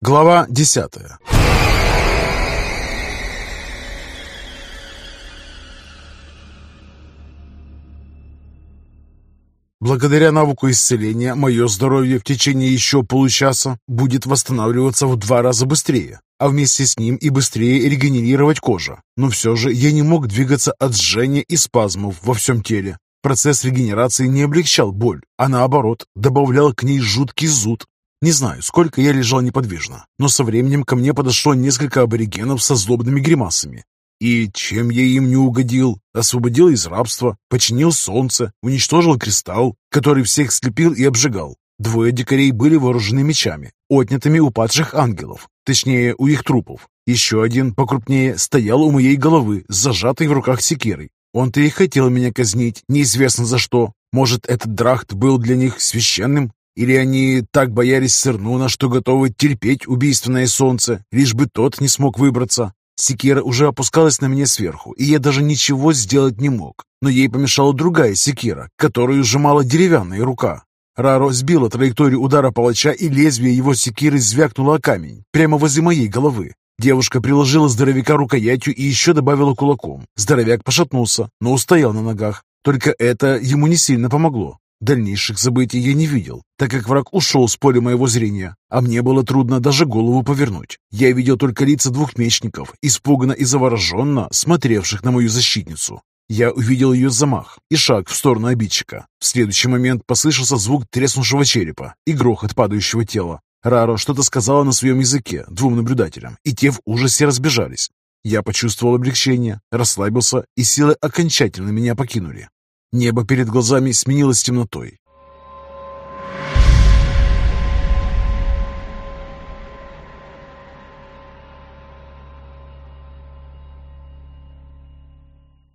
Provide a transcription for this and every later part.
Глава десятая Благодаря навыку исцеления мое здоровье в течение еще получаса будет восстанавливаться в два раза быстрее, а вместе с ним и быстрее регенерировать кожа. Но все же я не мог двигаться от жжения и спазмов во всем теле. Процесс регенерации не облегчал боль, а наоборот, добавлял к ней жуткий зуд. Не знаю, сколько я лежал неподвижно, но со временем ко мне подошло несколько аборигенов со злобными гримасами и чем я им не угодил? Освободил из рабства, починил солнце, уничтожил кристалл, который всех слепил и обжигал. Двое дикарей были вооружены мечами, отнятыми у падших ангелов, точнее, у их трупов. Еще один, покрупнее, стоял у моей головы, с зажатой в руках секирой. Он-то и хотел меня казнить, неизвестно за что. Может, этот драхт был для них священным? Или они так боялись Сернуна, что готовы терпеть убийственное солнце, лишь бы тот не смог выбраться? Секира уже опускалась на меня сверху, и я даже ничего сделать не мог. Но ей помешала другая секира, которую сжимала деревянная рука. Раро сбила траекторию удара палача, и лезвие его секиры звякнуло о камень, прямо возле моей головы. Девушка приложила здоровяка рукоятью и еще добавила кулаком. Здоровяк пошатнулся, но устоял на ногах. Только это ему не сильно помогло. Дальнейших событий я не видел, так как враг ушел с поля моего зрения, а мне было трудно даже голову повернуть. Я видел только лица двух мечников, испуганно и завороженно смотревших на мою защитницу. Я увидел ее замах и шаг в сторону обидчика. В следующий момент послышался звук треснувшего черепа и грохот падающего тела. Раро что-то сказала на своем языке двум наблюдателям, и те в ужасе разбежались. Я почувствовал облегчение, расслабился, и силы окончательно меня покинули. Небо перед глазами сменилось темнотой.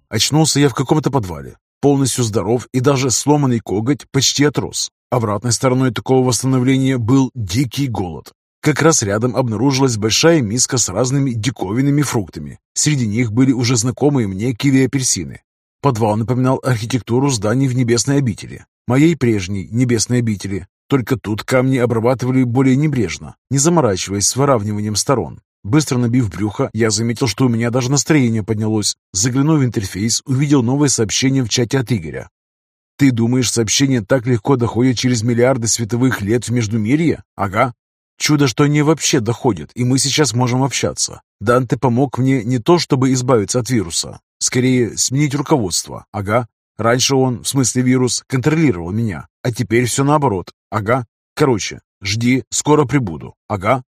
Очнулся я в каком-то подвале, полностью здоров и даже сломанный коготь почти отрос. Обратной стороной такого восстановления был дикий голод. Как раз рядом обнаружилась большая миска с разными диковинными фруктами. Среди них были уже знакомые мне киви и апельсины. Подвал напоминал архитектуру зданий в небесной обители, моей прежней небесной обители. Только тут камни обрабатывали более небрежно, не заморачиваясь с выравниванием сторон. Быстро набив брюхо, я заметил, что у меня даже настроение поднялось. Заглянув в интерфейс, увидел новое сообщение в чате от Игоря. «Ты думаешь, сообщение так легко доходит через миллиарды световых лет в Междумирье? Ага. Чудо, что они вообще доходят, и мы сейчас можем общаться. Данте помог мне не то, чтобы избавиться от вируса, Скорее, сменить руководство. Ага. Раньше он, в смысле вирус, контролировал меня. А теперь все наоборот. Ага. Короче, жди, скоро прибуду. Ага.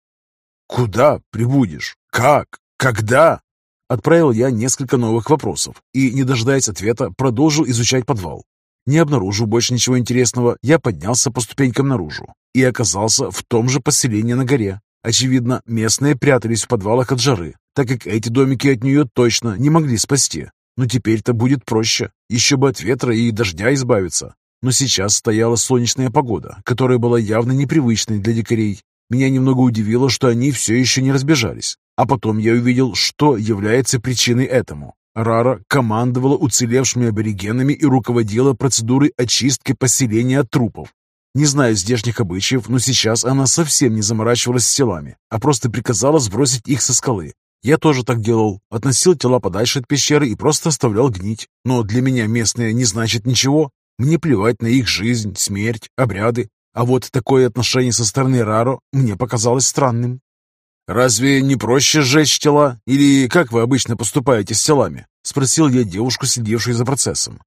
Куда прибудешь? Как? Когда? Отправил я несколько новых вопросов и, не дожидаясь ответа, продолжил изучать подвал. Не обнаружив больше ничего интересного, я поднялся по ступенькам наружу и оказался в том же поселении на горе. Очевидно, местные прятались в подвалах от жары, так как эти домики от нее точно не могли спасти. Но теперь-то будет проще, еще бы от ветра и дождя избавиться. Но сейчас стояла солнечная погода, которая была явно непривычной для дикарей. Меня немного удивило, что они все еще не разбежались. А потом я увидел, что является причиной этому. Рара командовала уцелевшими аборигенами и руководила процедурой очистки поселения от трупов. Не знаю здешних обычаев, но сейчас она совсем не заморачивалась с телами, а просто приказала сбросить их со скалы. Я тоже так делал, относил тела подальше от пещеры и просто оставлял гнить. Но для меня местные не значит ничего. Мне плевать на их жизнь, смерть, обряды. А вот такое отношение со стороны Раро мне показалось странным. «Разве не проще сжечь тела? Или как вы обычно поступаете с телами?» — спросил я девушку, сидевшую за процессом.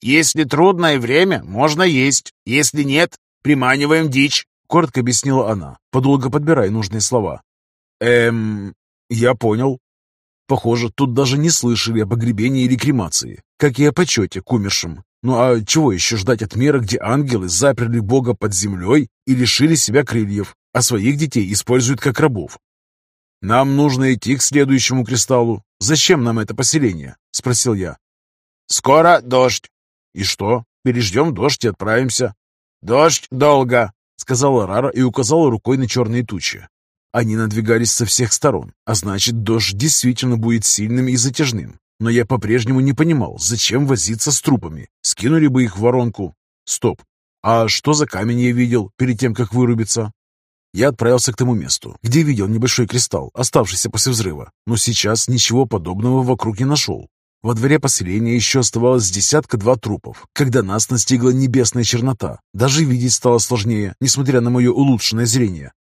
«Если трудное время, можно есть. Если нет, приманиваем дичь», — коротко объяснила она, подолго подбирая нужные слова. «Эм, я понял. Похоже, тут даже не слышали о погребении или кремации, как и о почете к умершим. Ну а чего еще ждать от мира, где ангелы заперли Бога под землей и лишили себя крыльев, а своих детей используют как рабов? «Нам нужно идти к следующему кристаллу. Зачем нам это поселение?» — спросил я. «Скоро дождь. «И что? Переждем дождь и отправимся». «Дождь долго», — сказала Рара и указала рукой на черные тучи. Они надвигались со всех сторон, а значит, дождь действительно будет сильным и затяжным. Но я по-прежнему не понимал, зачем возиться с трупами. Скинули бы их в воронку. Стоп. А что за камень я видел перед тем, как вырубиться? Я отправился к тому месту, где видел небольшой кристалл, оставшийся после взрыва, но сейчас ничего подобного вокруг не нашел. Во дворе поселения еще оставалось десятка-два трупов, когда нас настигла небесная чернота. Даже видеть стало сложнее, несмотря на мое улучшенное зрение.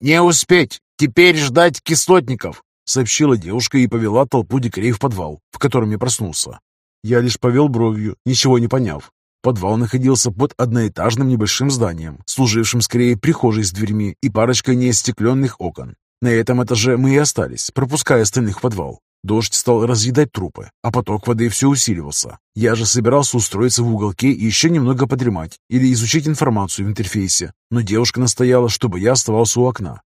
«Не успеть! Теперь ждать кислотников!» сообщила девушка и повела толпу дикарей в подвал, в котором я проснулся. Я лишь повел бровью, ничего не поняв. Подвал находился под одноэтажным небольшим зданием, служившим скорее прихожей с дверьми и парочкой неостекленных окон. На этом этаже мы и остались, пропуская остальных в подвал. Дождь стал разъедать трупы, а поток воды все усиливался. Я же собирался устроиться в уголке и еще немного подремать или изучить информацию в интерфейсе, но девушка настояла, чтобы я оставался у окна.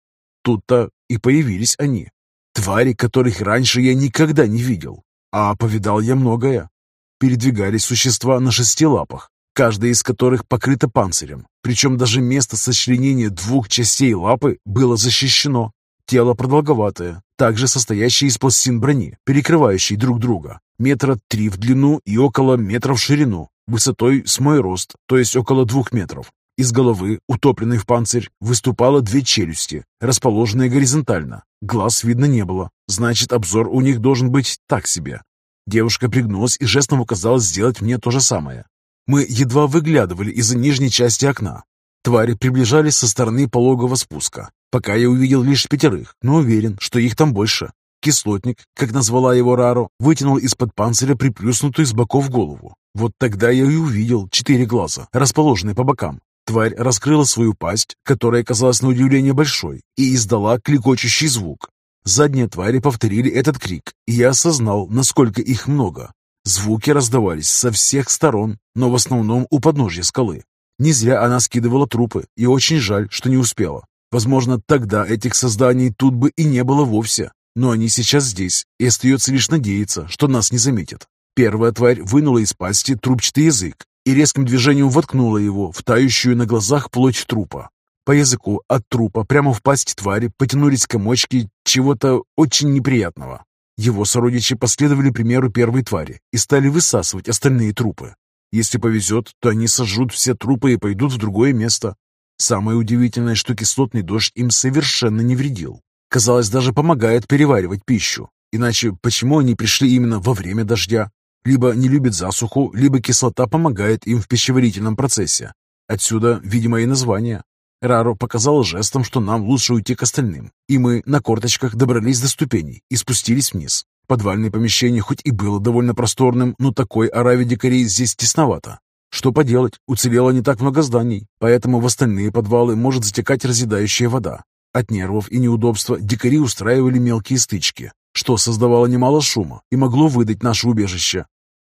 Тут-то и появились они. Твари, которых раньше я никогда не видел. А повидал я многое. Передвигались существа на шести лапах, каждая из которых покрыта панцирем. Причем даже место сочленения двух частей лапы было защищено. Тело продолговатое, также состоящее из пластин брони, перекрывающей друг друга. Метра три в длину и около метра в ширину, высотой с мой рост, то есть около двух метров. Из головы, утопленной в панцирь, выступало две челюсти, расположенные горизонтально. Глаз видно не было, значит, обзор у них должен быть так себе. Девушка пригнулась и жестом указала сделать мне то же самое. Мы едва выглядывали из-за нижней части окна. Твари приближались со стороны пологого спуска. Пока я увидел лишь пятерых, но уверен, что их там больше. Кислотник, как назвала его Раро, вытянул из-под панциря приплюснутую с боков голову. Вот тогда я и увидел четыре глаза, расположенные по бокам. Тварь раскрыла свою пасть, которая казалась на удивление большой, и издала кликочущий звук. Задние твари повторили этот крик, и я осознал, насколько их много. Звуки раздавались со всех сторон, но в основном у подножья скалы. Не зря она скидывала трупы, и очень жаль, что не успела. Возможно, тогда этих созданий тут бы и не было вовсе. Но они сейчас здесь, и остается лишь надеяться, что нас не заметят. Первая тварь вынула из пасти трубчатый язык и резким движением воткнула его в тающую на глазах плоть трупа. По языку от трупа прямо в пасть твари потянулись комочки чего-то очень неприятного. Его сородичи последовали примеру первой твари и стали высасывать остальные трупы. Если повезет, то они сожрут все трупы и пойдут в другое место. Самое удивительное, что кислотный дождь им совершенно не вредил. Казалось, даже помогает переваривать пищу. Иначе почему они пришли именно во время дождя? Либо не любят засуху, либо кислота помогает им в пищеварительном процессе. Отсюда, видимо, и название. Раро показал жестом, что нам лучше уйти к остальным, и мы на корточках добрались до ступеней и спустились вниз. Подвальное помещение хоть и было довольно просторным, но такой ораве дикарей здесь тесновато. Что поделать, уцелело не так много зданий, поэтому в остальные подвалы может затекать разъедающая вода. От нервов и неудобства дикари устраивали мелкие стычки, что создавало немало шума и могло выдать наше убежище.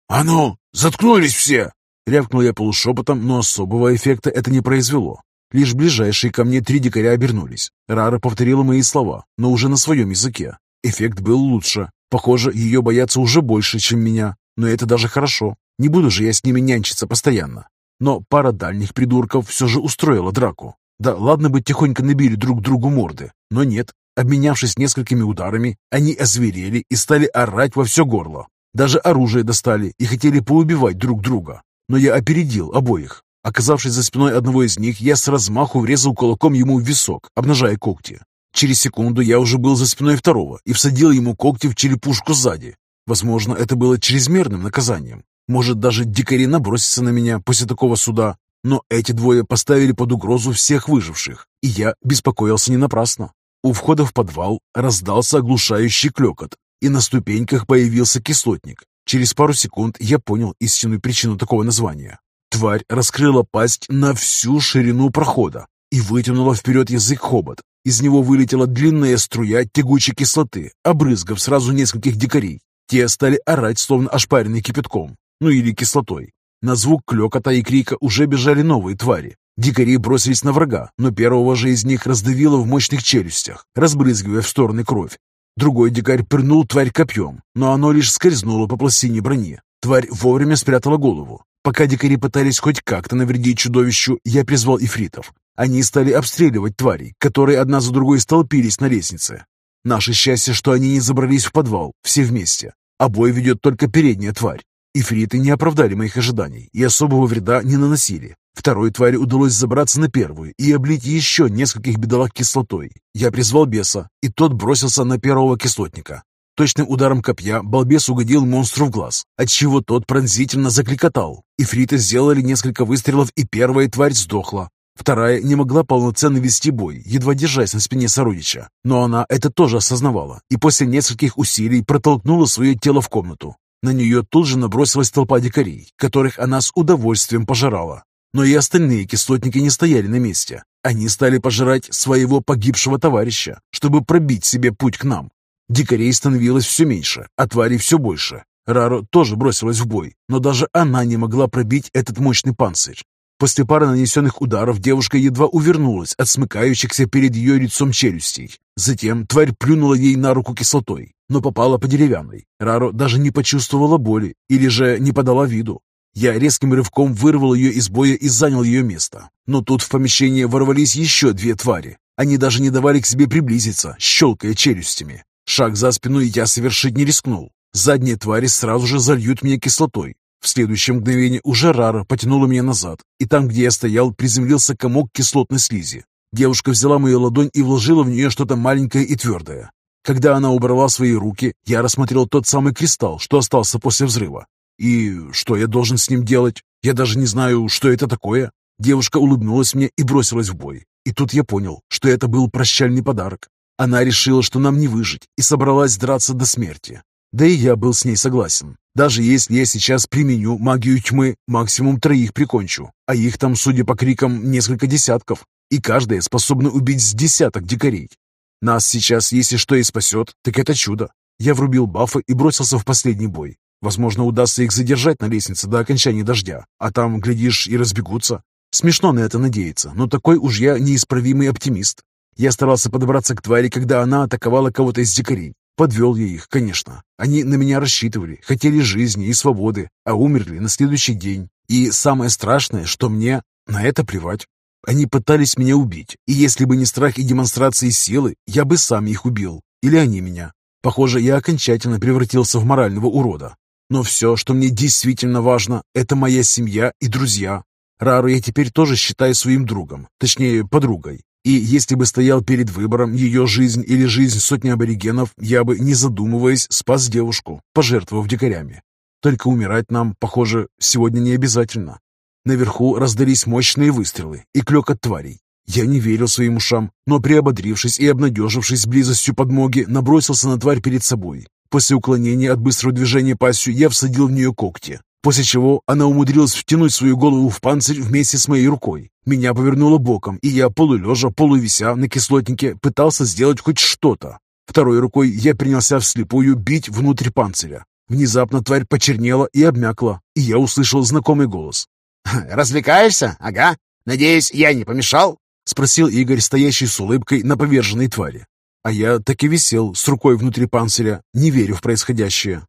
«А ну, заткнулись все!» Рявкнул я полушепотом, но особого эффекта это не произвело. Лишь ближайшие ко мне три дикаря обернулись. Рара повторила мои слова, но уже на своем языке. Эффект был лучше. Похоже, ее боятся уже больше, чем меня. Но это даже хорошо. Не буду же я с ними нянчиться постоянно. Но пара дальних придурков все же устроила драку. Да ладно бы тихонько набили друг другу морды, но нет. Обменявшись несколькими ударами, они озверели и стали орать во все горло. Даже оружие достали и хотели поубивать друг друга. Но я опередил обоих. Оказавшись за спиной одного из них, я с размаху врезал кулаком ему в висок, обнажая когти. Через секунду я уже был за спиной второго и всадил ему когти в черепушку сзади. Возможно, это было чрезмерным наказанием. Может, даже дикари набросятся на меня после такого суда. Но эти двое поставили под угрозу всех выживших, и я беспокоился не напрасно. У входа в подвал раздался оглушающий клекот, и на ступеньках появился кислотник. Через пару секунд я понял истинную причину такого названия. Тварь раскрыла пасть на всю ширину прохода и вытянула вперед язык хобот. Из него вылетела длинная струя тягучей кислоты, обрызгав сразу нескольких дикарей. Те стали орать, словно ошпаренные кипятком, ну или кислотой. На звук клёкота и крика уже бежали новые твари. Дикари бросились на врага, но первого же из них раздавило в мощных челюстях, разбрызгивая в стороны кровь. Другой дикарь пырнул тварь копьем, но оно лишь скользнуло по пластине брони. Тварь вовремя спрятала голову. Пока дикари пытались хоть как-то навредить чудовищу, я призвал ифритов. Они стали обстреливать тварей, которые одна за другой столпились на лестнице. Наше счастье, что они не забрались в подвал, все вместе. А ведет только передняя тварь. Ифриты не оправдали моих ожиданий и особого вреда не наносили. Второй твари удалось забраться на первую и облить еще нескольких бедолаг кислотой. Я призвал беса, и тот бросился на первого кислотника. Точным ударом копья балбес угодил монстру в глаз, отчего тот пронзительно закликотал. Ифриты сделали несколько выстрелов, и первая тварь сдохла. Вторая не могла полноценно вести бой, едва держась на спине сородича. Но она это тоже осознавала, и после нескольких усилий протолкнула свое тело в комнату. На нее тут же набросилась толпа дикарей, которых она с удовольствием пожирала. Но и остальные кислотники не стояли на месте. Они стали пожирать своего погибшего товарища, чтобы пробить себе путь к нам. Дикарей становилось все меньше, а тварей все больше. Раро тоже бросилась в бой, но даже она не могла пробить этот мощный панцирь. После пары нанесенных ударов девушка едва увернулась от смыкающихся перед ее лицом челюстей. Затем тварь плюнула ей на руку кислотой, но попала по деревянной. Раро даже не почувствовала боли или же не подала виду. Я резким рывком вырвал ее из боя и занял ее место. Но тут в помещение ворвались еще две твари. Они даже не давали к себе приблизиться, щелкая челюстями. Шаг за спину я совершить не рискнул. Задние твари сразу же зальют меня кислотой. В следующее мгновение уже Рара потянула меня назад, и там, где я стоял, приземлился комок кислотной слизи. Девушка взяла мою ладонь и вложила в нее что-то маленькое и твердое. Когда она убрала свои руки, я рассмотрел тот самый кристалл, что остался после взрыва. И что я должен с ним делать? Я даже не знаю, что это такое. Девушка улыбнулась мне и бросилась в бой. И тут я понял, что это был прощальный подарок. Она решила, что нам не выжить, и собралась драться до смерти. Да и я был с ней согласен. Даже если я сейчас применю магию тьмы, максимум троих прикончу, а их там, судя по крикам, несколько десятков, и каждая способна убить с десяток дикарей. Нас сейчас, если что и спасет, так это чудо. Я врубил бафы и бросился в последний бой. Возможно, удастся их задержать на лестнице до окончания дождя, а там, глядишь, и разбегутся. Смешно на это надеяться, но такой уж я неисправимый оптимист. Я старался подобраться к твари, когда она атаковала кого-то из дикарей. Подвел я их, конечно. Они на меня рассчитывали, хотели жизни и свободы, а умерли на следующий день. И самое страшное, что мне на это плевать. Они пытались меня убить, и если бы не страх и демонстрации силы, я бы сам их убил. Или они меня. Похоже, я окончательно превратился в морального урода. Но все, что мне действительно важно, это моя семья и друзья. Рару я теперь тоже считаю своим другом, точнее, подругой. И если бы стоял перед выбором ее жизнь или жизнь сотни аборигенов, я бы, не задумываясь, спас девушку, пожертвовав дикарями. Только умирать нам, похоже, сегодня не обязательно. Наверху раздались мощные выстрелы и клёкот тварей. Я не верил своим ушам, но приободрившись и обнадежившись близостью подмоги, набросился на тварь перед собой. После уклонения от быстрого движения пастью я всадил в нее когти, после чего она умудрилась втянуть свою голову в панцирь вместе с моей рукой. Меня повернуло боком, и я, полулежа, полувися на кислотнике, пытался сделать хоть что-то. Второй рукой я принялся вслепую бить внутрь панциря. Внезапно тварь почернела и обмякла, и я услышал знакомый голос. «Развлекаешься? Ага. Надеюсь, я не помешал?» — спросил Игорь, стоящий с улыбкой на поверженной твари. А я так и висел с рукой внутри панциря, не верю в происходящее.